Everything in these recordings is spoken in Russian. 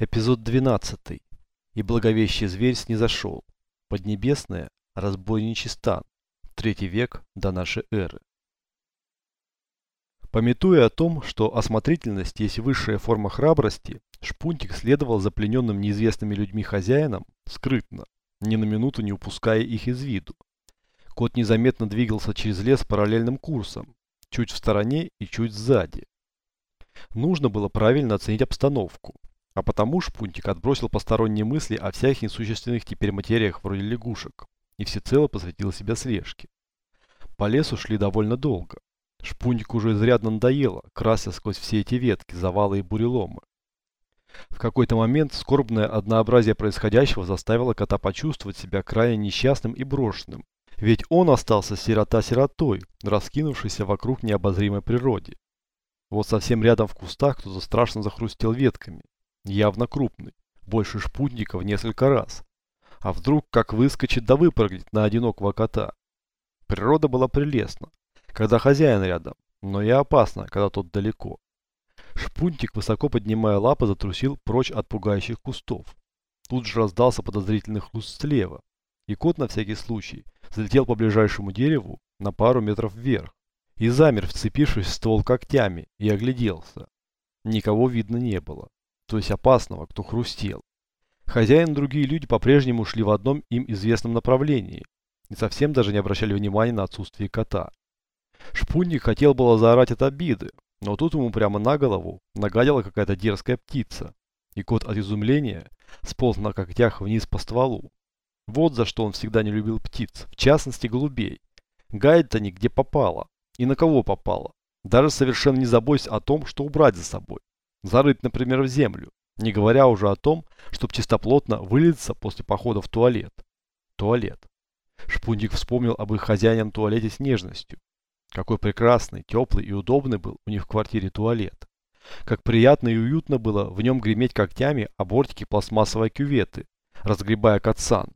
Эпизод 12. И благовещий зверь снизошел. Поднебесное, разбойничий стан. Третий век до нашей эры. Пометуя о том, что осмотрительность есть высшая форма храбрости, Шпунтик следовал за плененным неизвестными людьми хозяином скрытно, ни на минуту не упуская их из виду. Кот незаметно двигался через лес параллельным курсом, чуть в стороне и чуть сзади. Нужно было правильно оценить обстановку, а потому Шпунтик отбросил посторонние мысли о всяких несущественных теперь материях вроде лягушек и всецело посвятил себя слежке. По лесу шли довольно долго. Шпунтик уже изрядно надоело, крася сквозь все эти ветки, завалы и буреломы. В какой-то момент скорбное однообразие происходящего заставило кота почувствовать себя крайне несчастным и брошенным. Ведь он остался сирота-сиротой, раскинувшийся вокруг необозримой природе. Вот совсем рядом в кустах кто-то страшно захрустел ветками, явно крупный, больше шпутника в несколько раз. А вдруг как выскочит да выпрыгнет на одинокого кота? Природа была прелестна, когда хозяин рядом, но и опасна, когда тот далеко. Шпунтик, высоко поднимая лапы, затрусил прочь от пугающих кустов. Тут же раздался подозрительный хруст слева, и кот на всякий случай залетел по ближайшему дереву на пару метров вверх и замер, вцепившись в ствол когтями, и огляделся. Никого видно не было то есть опасного, кто хрустел. Хозяин и другие люди по-прежнему шли в одном им известном направлении и совсем даже не обращали внимания на отсутствие кота. Шпунник хотел было заорать от обиды, но тут ему прямо на голову нагадила какая-то дерзкая птица, и кот от изумления сполз на когтях вниз по стволу. Вот за что он всегда не любил птиц, в частности голубей. Гайд они где попало, и на кого попало, даже совершенно не заботясь о том, что убрать за собой зарыть, например, в землю, не говоря уже о том, чтобы чистоплотно вылиться после похода в туалет. Туалет. Шпундик вспомнил об их хозяином туалете с нежностью. Какой прекрасный, теплый и удобный был у них в квартире туалет. Как приятно и уютно было в нем греметь когтями о бортики пластмассовой кюветы, разгребая кацан.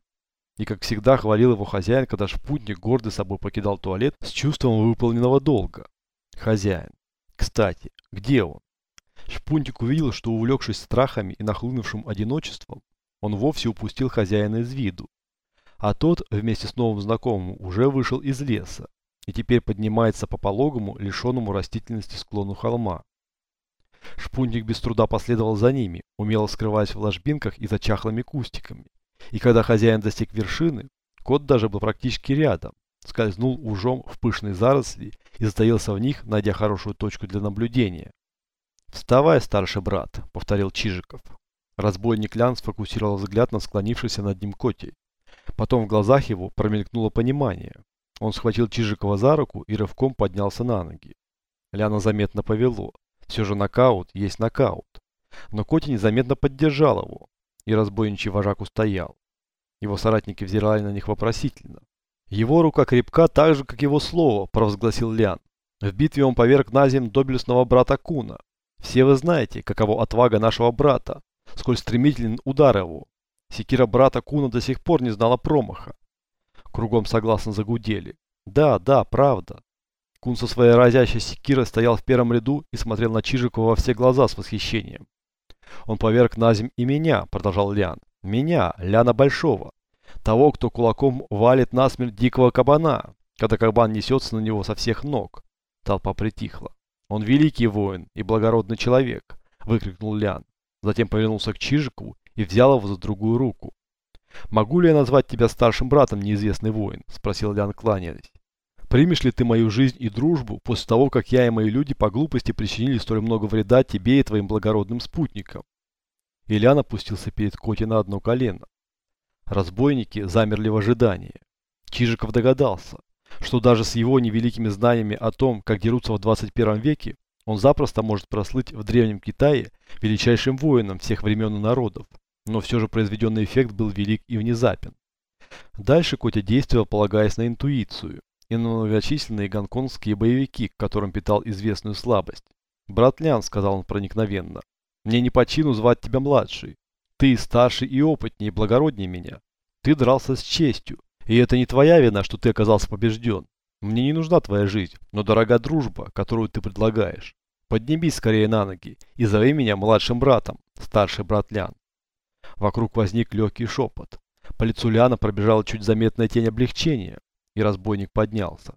И как всегда хвалил его хозяин, когда шпутник гордый собой покидал туалет с чувством выполненного долга. Хозяин. Кстати, где он? Шпунтик увидел, что увлекшись страхами и нахлынувшим одиночеством, он вовсе упустил хозяина из виду. А тот, вместе с новым знакомым, уже вышел из леса и теперь поднимается по пологому, лишенному растительности склону холма. Шпунтик без труда последовал за ними, умело скрываясь в ложбинках и за чахлыми кустиками. И когда хозяин достиг вершины, кот даже был практически рядом, скользнул ужом в пышные заросли и затаился в них, найдя хорошую точку для наблюдения. «Вставай, старший брат», — повторил Чижиков. Разбойник Лян сфокусировал взгляд на склонившийся над ним котей. Потом в глазах его промелькнуло понимание. Он схватил Чижикова за руку и рывком поднялся на ноги. Ляна заметно повело. Все же нокаут есть нокаут. Но Коти незаметно поддержал его, и разбойничий вожак устоял. Его соратники взирали на них вопросительно. «Его рука крепка так же, как его слово», – провозгласил Лян. В битве он поверг на землю доблестного брата Куна, все вы знаете, каково отвага нашего брата, сколь стремителен удар его. Секира брата Куна до сих пор не знала промаха. Кругом согласно загудели. Да, да, правда. Кун со своей разящей секирой стоял в первом ряду и смотрел на Чижикова во все глаза с восхищением. Он поверг на земь и меня, продолжал Лян. Меня, Ляна Большого. Того, кто кулаком валит насмерть дикого кабана, когда кабан несется на него со всех ног. Толпа притихла. «Он великий воин и благородный человек!» – выкрикнул Лян. Затем повернулся к Чижикову и взял его за другую руку. «Могу ли я назвать тебя старшим братом, неизвестный воин?» – спросил Лян, кланяясь. «Примешь ли ты мою жизнь и дружбу после того, как я и мои люди по глупости причинили столь много вреда тебе и твоим благородным спутникам?» Ильян опустился перед Коти на одно колено. Разбойники замерли в ожидании. Чижиков догадался, что даже с его невеликими знаниями о том, как дерутся в 21 веке, он запросто может прослыть в Древнем Китае величайшим воином всех времен и народов, но все же произведенный эффект был велик и внезапен. Дальше Котя действовал, полагаясь на интуицию и на многочисленные гонконгские боевики, к которым питал известную слабость. «Брат Лян», — сказал он проникновенно, — «мне не по чину звать тебя младший. Ты старше и опытнее, и благороднее меня. Ты дрался с честью, и это не твоя вина, что ты оказался побежден. Мне не нужна твоя жизнь, но дорога дружба, которую ты предлагаешь. Поднимись скорее на ноги и зови меня младшим братом, старший брат Лян. Вокруг возник легкий шепот. По лицу Ляна пробежала чуть заметная тень облегчения, и разбойник поднялся.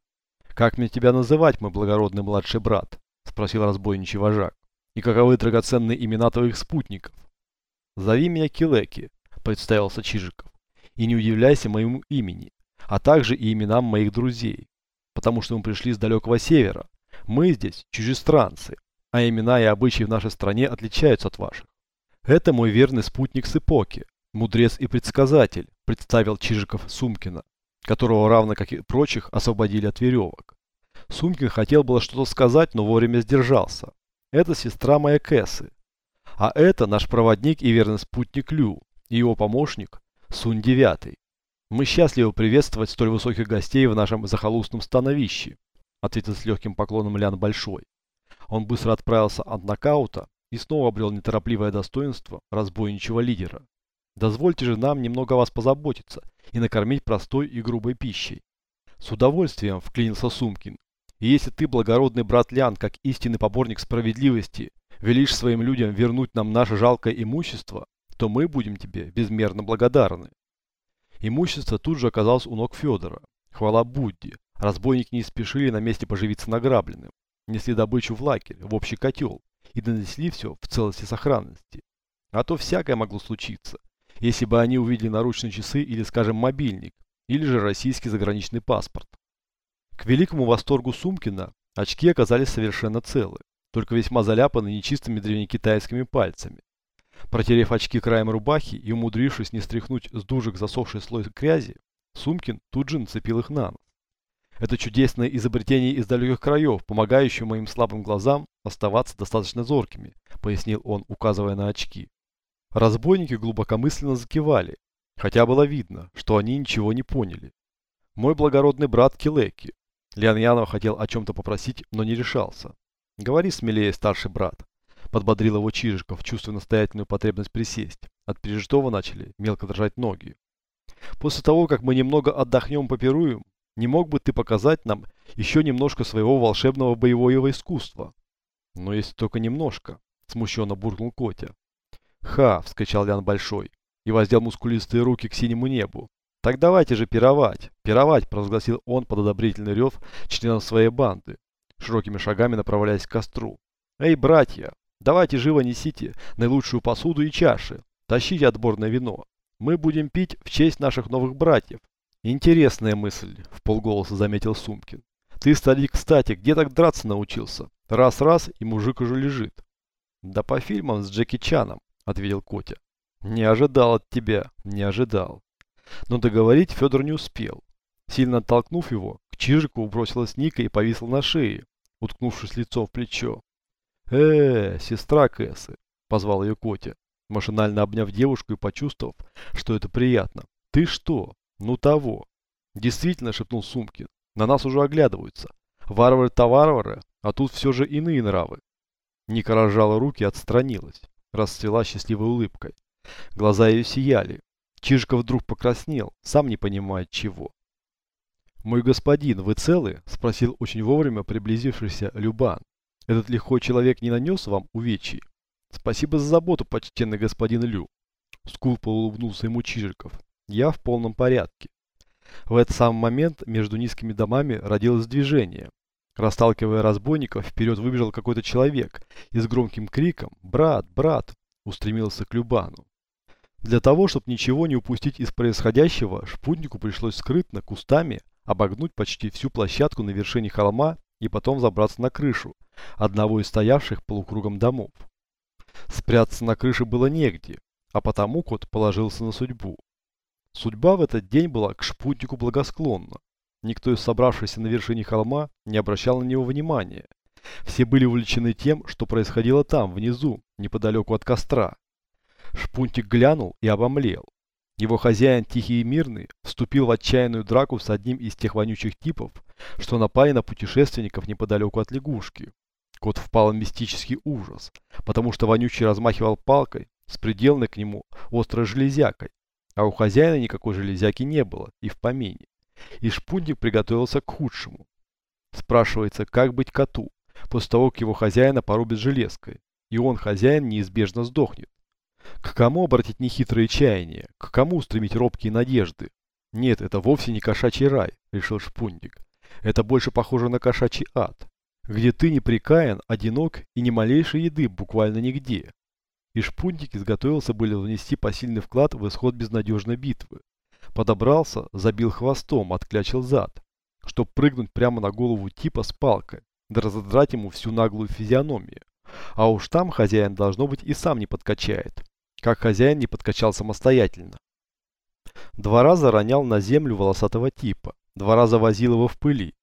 «Как мне тебя называть, мой благородный младший брат?» – спросил разбойничий вожак. «И каковы драгоценные имена твоих спутников?» «Зови меня Килеки», – представился Чижиков. «И не удивляйся моему имени, а также и именам моих друзей, потому что мы пришли с далекого севера. Мы здесь чужестранцы, а имена и обычаи в нашей стране отличаются от ваших. Это мой верный спутник с мудрец и предсказатель, представил Чижиков Сумкина, которого равно как и прочих освободили от веревок. Сумкин хотел было что-то сказать, но вовремя сдержался. Это сестра моя Кэсы. А это наш проводник и верный спутник Лю, и его помощник Сунь Девятый. Мы счастливы приветствовать столь высоких гостей в нашем захолустном становище, ответил с легким поклоном Лян Большой. Он быстро отправился от нокаута и снова обрел неторопливое достоинство разбойничего лидера. Дозвольте же нам немного о вас позаботиться и накормить простой и грубой пищей. С удовольствием вклинился Сумкин. И если ты, благородный брат Лян, как истинный поборник справедливости, велишь своим людям вернуть нам наше жалкое имущество, то мы будем тебе безмерно благодарны. Имущество тут же оказалось у ног Федора. Хвала Будде, разбойники не спешили на месте поживиться награбленным несли добычу в лагерь, в общий котел и донесли все в целости и сохранности. А то всякое могло случиться, если бы они увидели наручные часы или, скажем, мобильник, или же российский заграничный паспорт. К великому восторгу Сумкина очки оказались совершенно целы, только весьма заляпаны нечистыми древнекитайскими пальцами. Протерев очки краем рубахи и умудрившись не стряхнуть с дужек засохший слой грязи, Сумкин тут же нацепил их на нос. Это чудесное изобретение из далеких краев, помогающее моим слабым глазам оставаться достаточно зоркими, пояснил он, указывая на очки. Разбойники глубокомысленно закивали, хотя было видно, что они ничего не поняли. Мой благородный брат Килеки. Леон Янов хотел о чем-то попросить, но не решался. Говори смелее, старший брат. Подбодрил его Чижиков, чувствуя настоятельную потребность присесть. От пережитого начали мелко дрожать ноги. После того, как мы немного отдохнем попируем, не мог бы ты показать нам еще немножко своего волшебного боевого искусства? Но если только немножко, смущенно буркнул Котя. Ха, вскричал Лян Большой и воздел мускулистые руки к синему небу. Так давайте же пировать, пировать, провозгласил он под одобрительный рев членов своей банды, широкими шагами направляясь к костру. Эй, братья, давайте живо несите наилучшую посуду и чаши, тащите отборное вино. Мы будем пить в честь наших новых братьев, Интересная мысль, в полголоса заметил Сумкин. Ты, старик, кстати, где так драться научился? Раз-раз, и мужик уже лежит. Да по фильмам с Джеки Чаном, ответил Котя. Не ожидал от тебя, не ожидал. Но договорить Федор не успел. Сильно оттолкнув его, к Чижику бросилась Ника и повисла на шее, уткнувшись лицом в плечо. Э, сестра Кэсы, позвал ее Котя, машинально обняв девушку и почувствовав, что это приятно. Ты что, ну того. Действительно, шепнул Сумкин. На нас уже оглядываются. Варвары-то варвары, а тут все же иные нравы. Ника разжала руки и отстранилась. Расцвела счастливой улыбкой. Глаза ее сияли. Чижиков вдруг покраснел, сам не понимает чего. «Мой господин, вы целы?» – спросил очень вовремя приблизившийся Любан. «Этот лихой человек не нанес вам увечий?» «Спасибо за заботу, почтенный господин Лю!» Скупо улыбнулся ему Чижиков. Я в полном порядке. В этот самый момент между низкими домами родилось движение. Расталкивая разбойников, вперед выбежал какой-то человек и с громким криком «Брат! Брат!» устремился к Любану. Для того, чтобы ничего не упустить из происходящего, шпутнику пришлось скрытно, кустами, обогнуть почти всю площадку на вершине холма и потом забраться на крышу одного из стоявших полукругом домов. Спрятаться на крыше было негде, а потому кот положился на судьбу. Судьба в этот день была к шпутнику благосклонна. Никто из собравшихся на вершине холма не обращал на него внимания. Все были увлечены тем, что происходило там, внизу, неподалеку от костра. Шпунтик глянул и обомлел. Его хозяин, тихий и мирный, вступил в отчаянную драку с одним из тех вонючих типов, что напали на путешественников неподалеку от лягушки. Кот впал в мистический ужас, потому что вонючий размахивал палкой с приделанной к нему острой железякой, а у хозяина никакой железяки не было и в помине. И шпунтик приготовился к худшему. Спрашивается, как быть коту, после того, как его хозяина порубит железкой, и он, хозяин, неизбежно сдохнет. К кому обратить нехитрые чаяния? К кому устремить робкие надежды? Нет, это вовсе не кошачий рай, решил Шпундик. Это больше похоже на кошачий ад, где ты неприкаян, одинок и ни малейшей еды буквально нигде. И Шпундик изготовился были внести посильный вклад в исход безнадежной битвы. Подобрался, забил хвостом, отклячил зад, чтоб прыгнуть прямо на голову типа с палкой, да разодрать ему всю наглую физиономию. А уж там хозяин, должно быть, и сам не подкачает, как хозяин не подкачал самостоятельно. Два раза ронял на землю волосатого типа, два раза возил его в пыли.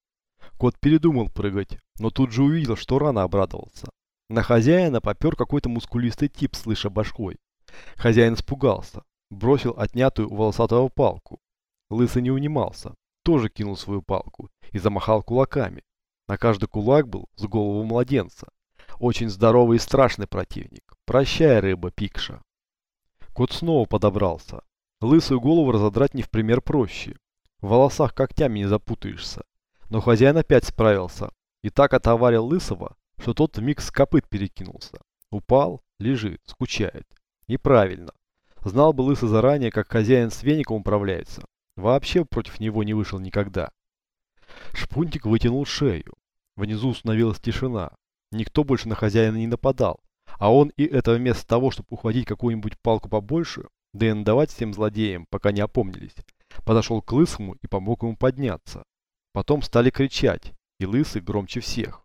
Кот передумал прыгать, но тут же увидел, что рано обрадовался. На хозяина попер какой-то мускулистый тип, слыша башкой. Хозяин испугался, бросил отнятую у волосатого палку. Лысый не унимался, тоже кинул свою палку и замахал кулаками. На каждый кулак был с голову младенца. Очень здоровый и страшный противник. Прощай, рыба Пикша. Кот снова подобрался. Лысую голову разодрать не в пример проще. В волосах когтями не запутаешься. Но хозяин опять справился. И так отоварил лысого, что тот вмиг с копыт перекинулся. Упал, лежит, скучает. Неправильно. Знал бы лысый заранее, как хозяин с веником управляется. Вообще против него не вышел никогда. Шпунтик вытянул шею. Внизу установилась тишина. Никто больше на хозяина не нападал. А он и это вместо того, чтобы ухватить какую-нибудь палку побольше, да и надавать всем злодеям, пока не опомнились, подошел к Лысому и помог ему подняться. Потом стали кричать, и Лысый громче всех.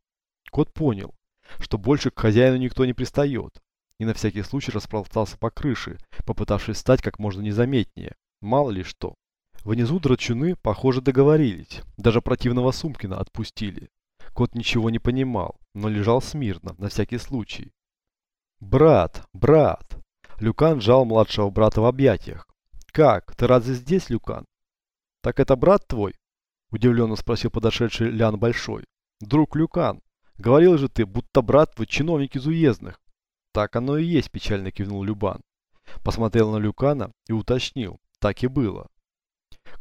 Кот понял, что больше к хозяину никто не пристает, и на всякий случай распластался по крыше, попытавшись стать как можно незаметнее. Мало ли что. Внизу драчуны, похоже, договорились. Даже противного Сумкина отпустили. Кот ничего не понимал, но лежал смирно, на всякий случай. «Брат, брат!» Люкан жал младшего брата в объятиях. «Как? Ты разве здесь, Люкан?» «Так это брат твой?» Удивленно спросил подошедший Лян Большой. «Друг Люкан, говорил же ты, будто брат твой чиновник из уездных». «Так оно и есть», печально кивнул Любан. Посмотрел на Люкана и уточнил. Так и было.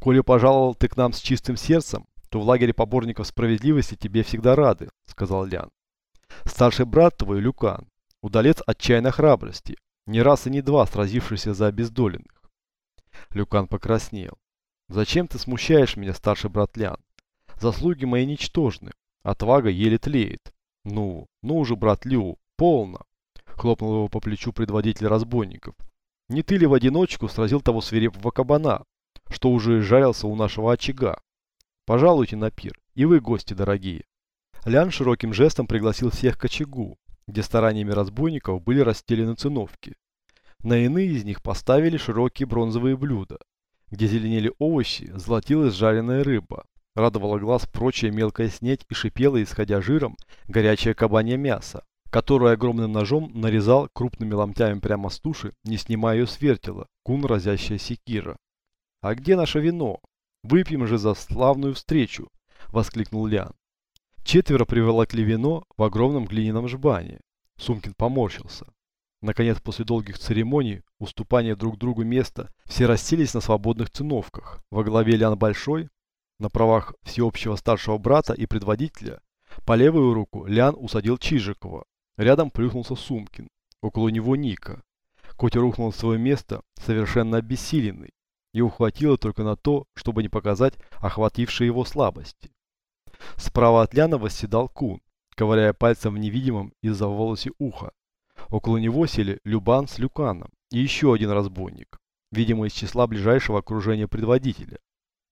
«Коли пожаловал ты к нам с чистым сердцем, то в лагере поборников справедливости тебе всегда рады», сказал Лян. «Старший брат твой, Люкан, удалец отчаянной храбрости, не раз и не два сразившийся за обездоленных». Люкан покраснел. «Зачем ты смущаешь меня, старший брат Лян? Заслуги мои ничтожны, отвага еле тлеет. Ну, ну уже, брат Лю, полно!» Хлопнул его по плечу предводитель разбойников. «Не ты ли в одиночку сразил того свирепого кабана, что уже жарился у нашего очага? Пожалуйте на пир, и вы, гости дорогие!» Лян широким жестом пригласил всех к очагу, где стараниями разбойников были расстелены циновки. На иные из них поставили широкие бронзовые блюда, где зеленели овощи, золотилась жареная рыба, радовала глаз прочая мелкая снеть и шипела, исходя жиром, горячее кабанье мясо, которое огромным ножом нарезал крупными ломтями прямо с туши, не снимая ее с вертела, кун разящая секира. «А где наше вино? Выпьем же за славную встречу!» – воскликнул Лян. Четверо приволокли вино в огромном глиняном жбане. Сумкин поморщился. Наконец, после долгих церемоний, уступания друг другу места, все расселись на свободных циновках. Во главе Лян Большой, на правах всеобщего старшего брата и предводителя, по левую руку Лян усадил Чижикова. Рядом плюхнулся Сумкин. Около него Ника. Котя рухнул в свое место, совершенно обессиленный. и ухватило только на то, чтобы не показать охватившие его слабости. Справа от Ляна восседал Кун, ковыряя пальцем в невидимом из-за волосе уха. Около него сели Любан с Люканом и еще один разбойник, видимо из числа ближайшего окружения предводителя.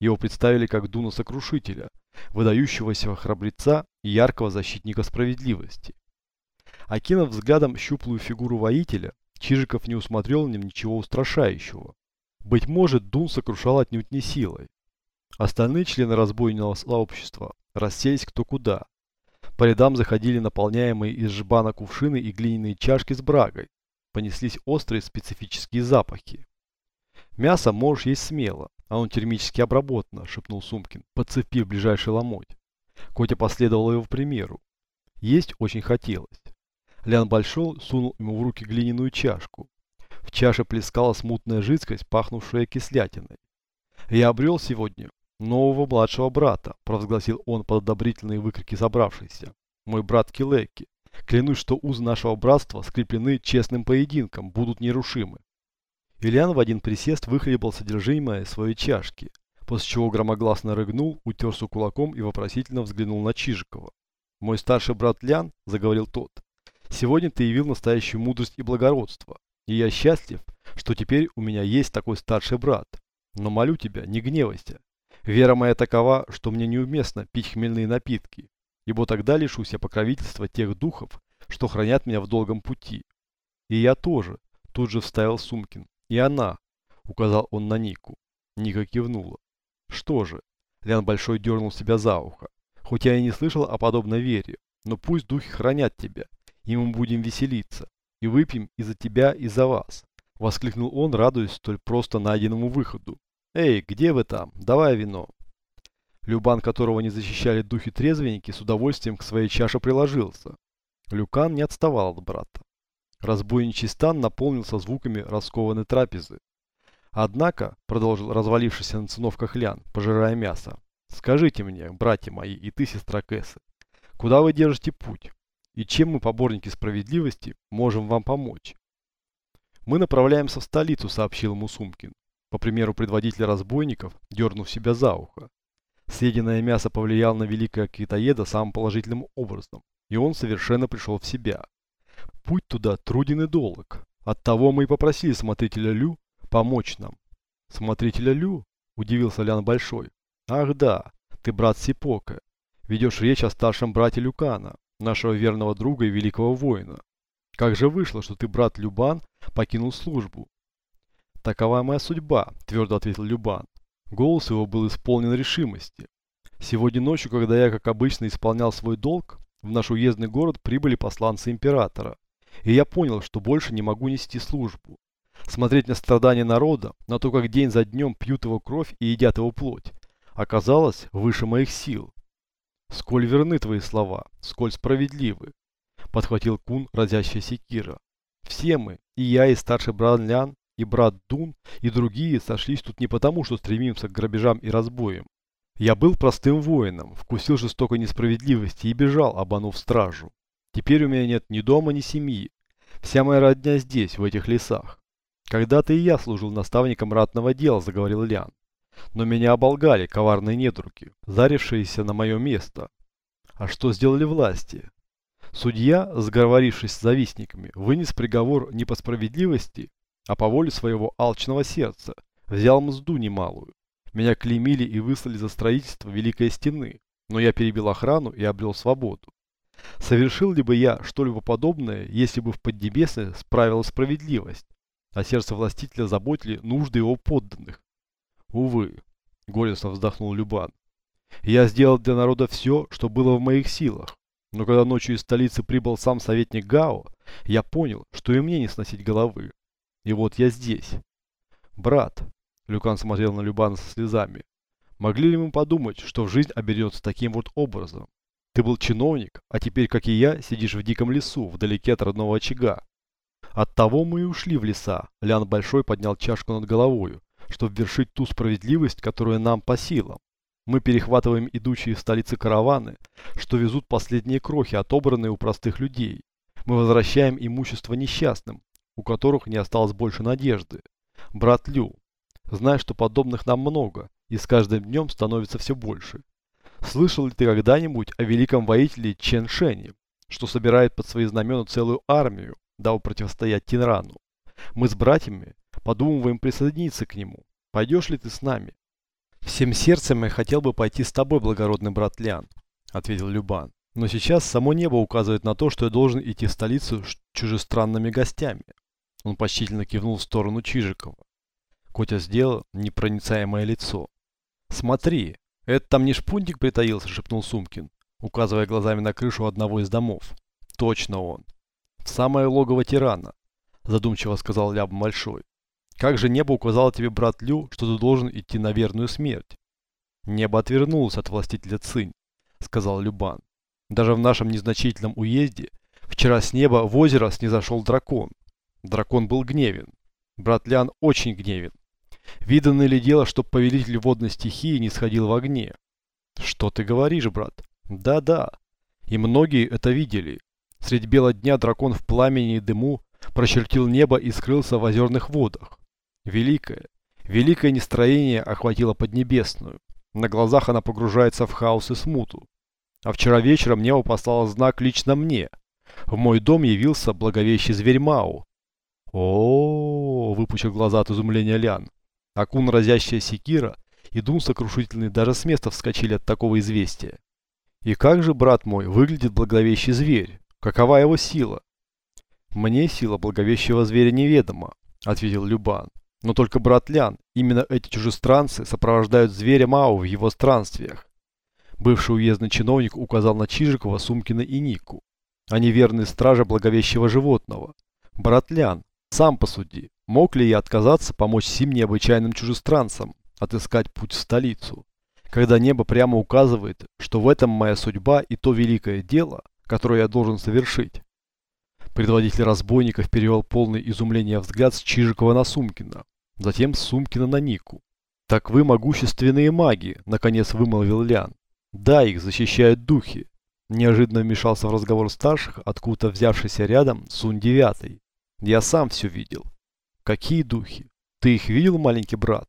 Его представили как Дуна Сокрушителя, выдающегося храбреца и яркого защитника справедливости. Окинув взглядом щуплую фигуру воителя, Чижиков не усмотрел в нем ничего устрашающего. Быть может, Дун сокрушал отнюдь не силой. Остальные члены разбойного сообщества расселись кто куда. По рядам заходили наполняемые из жбана кувшины и глиняные чашки с брагой. Понеслись острые специфические запахи. «Мясо можешь есть смело, оно термически обработано», – шепнул Сумкин, подцепив ближайший ломоть. Котя последовал его примеру. Есть очень хотелось. Лян Большой сунул ему в руки глиняную чашку. В чаше плескала смутная жидкость, пахнувшая кислятиной. «Я обрел сегодня нового младшего брата», – провозгласил он под одобрительные выкрики собравшихся. мой брат Килеки. Клянусь, что узы нашего братства скреплены честным поединком, будут нерушимы. Ильян в один присест выхлебал содержимое своей чашки, после чего громогласно рыгнул, утерся кулаком и вопросительно взглянул на Чижикова. «Мой старший брат Лян», — заговорил тот, — «сегодня ты явил настоящую мудрость и благородство, и я счастлив, что теперь у меня есть такой старший брат. Но молю тебя, не гневайся. Вера моя такова, что мне неуместно пить хмельные напитки, ибо тогда лишусь я покровительства тех духов, что хранят меня в долгом пути. И я тоже, тут же вставил Сумкин. И она, указал он на Нику. Ника кивнула. Что же? Лян Большой дернул себя за ухо. Хоть я и не слышал о подобной вере, но пусть духи хранят тебя, и мы будем веселиться, и выпьем и за тебя, и за вас. Воскликнул он, радуясь столь просто найденному выходу. Эй, где вы там? Давай вино. Любан, которого не защищали духи-трезвенники, с удовольствием к своей чаше приложился. Люкан не отставал от брата. Разбойничий стан наполнился звуками раскованной трапезы. Однако, продолжил развалившийся на циновках Лян, пожирая мясо, скажите мне, братья мои и ты, сестра Кэссы, куда вы держите путь? И чем мы, поборники справедливости, можем вам помочь? Мы направляемся в столицу, сообщил ему Сумкин, по примеру предводителя разбойников, дернув себя за ухо. Съеденное мясо повлияло на великого китаеда самым положительным образом, и он совершенно пришел в себя. Путь туда труден и долг. Оттого мы и попросили смотрителя Лю помочь нам. Смотрителя Лю? Удивился Лян Большой. Ах да, ты брат Сипока. Ведешь речь о старшем брате Люкана, нашего верного друга и великого воина. Как же вышло, что ты, брат Любан, покинул службу? Такова моя судьба, твердо ответил Любан. Голос его был исполнен решимости. Сегодня ночью, когда я, как обычно, исполнял свой долг, в наш уездный город прибыли посланцы императора. И я понял, что больше не могу нести службу. Смотреть на страдания народа, на то, как день за днем пьют его кровь и едят его плоть, оказалось выше моих сил. «Сколь верны твои слова, сколь справедливы», — подхватил кун, разящая секира. «Все мы, и я, и старший брат Лян, и брат Дун, и другие сошлись тут не потому, что стремимся к грабежам и разбоям. Я был простым воином, вкусил жестокой несправедливости и бежал, обманув стражу. Теперь у меня нет ни дома, ни семьи. Вся моя родня здесь, в этих лесах. Когда-то и я служил наставником ратного дела, заговорил Лян. Но меня оболгали коварные недруги, зарившиеся на мое место. А что сделали власти? Судья, сговорившись с завистниками, вынес приговор не по справедливости, а по воле своего алчного сердца взял мзду немалую. Меня клеймили и выслали за строительство Великой Стены, но я перебил охрану и обрел свободу. Совершил ли бы я что-либо подобное, если бы в Поднебесной справила справедливость, а сердце властителя заботили нужды его подданных? Увы, горестно вздохнул Любан. Я сделал для народа все, что было в моих силах. Но когда ночью из столицы прибыл сам советник Гао, я понял, что и мне не сносить головы. И вот я здесь. Брат, Люкан смотрел на Любана со слезами. Могли ли мы подумать, что жизнь обернется таким вот образом? Ты был чиновник, а теперь, как и я, сидишь в диком лесу, вдалеке от родного очага. От того мы и ушли в леса. Лян Большой поднял чашку над головою, чтобы вершить ту справедливость, которая нам по силам. Мы перехватываем идущие в столицы караваны, что везут последние крохи, отобранные у простых людей. Мы возвращаем имущество несчастным, у которых не осталось больше надежды. Брат Лю, знай, что подобных нам много, и с каждым днем становится все больше. Слышал ли ты когда-нибудь о великом воителе Чен Шене, что собирает под свои знамена целую армию, дабы противостоять тирану? Мы с братьями подумываем присоединиться к нему. Пойдешь ли ты с нами? Всем сердцем я хотел бы пойти с тобой, благородный брат Лян, ответил Любан. Но сейчас само небо указывает на то, что я должен идти в столицу с чужестранными гостями. Он почтительно кивнул в сторону Чижикова. Котя сделал непроницаемое лицо. «Смотри, это там не шпунтик притаился», — шепнул Сумкин, указывая глазами на крышу одного из домов. «Точно он. В самое логово тирана», — задумчиво сказал Ляб Большой. «Как же небо указало тебе, брат Лю, что ты должен идти на верную смерть?» «Небо отвернулось от властителя Цинь», — сказал Любан. «Даже в нашем незначительном уезде вчера с неба в озеро снизошел дракон. Дракон был гневен. Брат Лян очень гневен. Видано ли дело, чтоб повелитель водной стихии не сходил в огне? Что ты говоришь, брат? Да-да. И многие это видели. Средь бела дня дракон в пламени и дыму прочертил небо и скрылся в озерных водах. Великое, великое нестроение охватило Поднебесную. На глазах она погружается в хаос и смуту. А вчера вечером небо послало знак лично мне. В мой дом явился благовещий зверь Мау. О, выпучил глаза от изумления Лян. Акун разящая секира и Дун сокрушительный даже с места вскочили от такого известия. И как же, брат мой, выглядит благовещий зверь? Какова его сила? Мне сила благовещего зверя неведома, ответил Любан. Но только брат Лян, именно эти чужестранцы сопровождают зверя Мау в его странствиях. Бывший уездный чиновник указал на Чижикова, Сумкина и Нику. Они верные стражи благовещего животного. Брат Лян, сам посуди, мог ли я отказаться помочь сим необычайным чужестранцам отыскать путь в столицу, когда небо прямо указывает, что в этом моя судьба и то великое дело, которое я должен совершить? Предводитель разбойников перевел полный изумления взгляд с Чижикова на Сумкина, затем с Сумкина на Нику. «Так вы могущественные маги», — наконец вымолвил Лян. «Да, их защищают духи». Неожиданно вмешался в разговор старших, откуда взявшийся рядом Сун Девятый. «Я сам все видел». «Какие духи? Ты их видел, маленький брат?»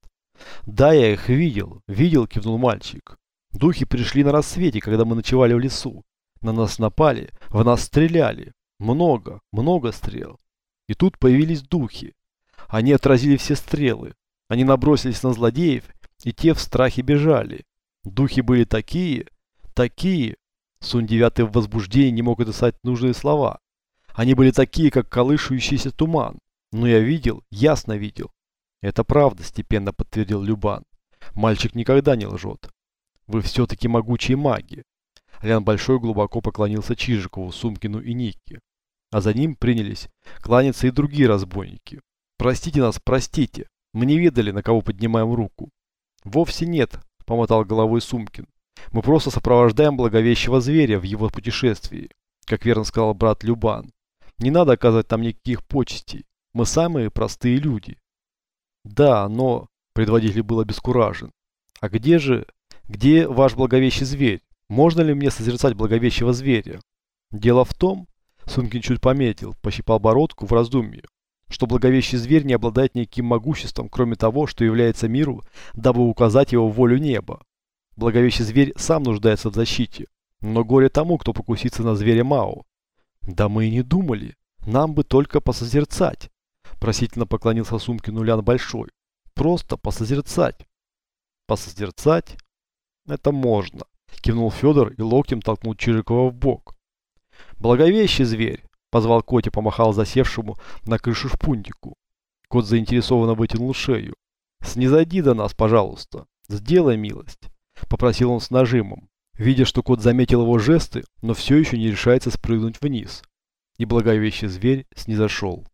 «Да, я их видел. Видел», — кивнул мальчик. «Духи пришли на рассвете, когда мы ночевали в лесу. На нас напали, в нас стреляли. Много, много стрел. И тут появились духи. Они отразили все стрелы. Они набросились на злодеев, и те в страхе бежали. Духи были такие, такие. Сун девятый в возбуждении не мог описать нужные слова. Они были такие, как колышущийся туман. Но я видел, ясно видел. Это правда, степенно подтвердил Любан. Мальчик никогда не лжет. Вы все-таки могучие маги. Лян Большой глубоко поклонился Чижикову, Сумкину и Нике. А за ним принялись кланяться и другие разбойники. Простите нас, простите. Мы не ведали, на кого поднимаем руку. Вовсе нет, помотал головой Сумкин. Мы просто сопровождаем благовещего зверя в его путешествии, как верно сказал брат Любан. Не надо оказывать там никаких почестей. Мы самые простые люди. Да, но... Предводитель был обескуражен. А где же... Где ваш благовещий зверь? Можно ли мне созерцать благовещего зверя? Дело в том... Сумкин чуть пометил, пощипал бородку в раздумье, что благовещий зверь не обладает никаким могуществом, кроме того, что является миру, дабы указать его волю неба. Благовещий зверь сам нуждается в защите, но горе тому, кто покусится на зверя Мао. Да мы и не думали, нам бы только посозерцать. Просительно поклонился сумке Нулян Большой. Просто посозерцать. Посозерцать? Это можно. Кивнул Федор и локтем толкнул Чижикова в бок. Благовещий зверь, позвал Котя, помахал засевшему на крышу шпунтику. Кот заинтересованно вытянул шею. «Снизойди до нас, пожалуйста. Сделай милость», — попросил он с нажимом, видя, что кот заметил его жесты, но все еще не решается спрыгнуть вниз. И благовещий зверь снизошел.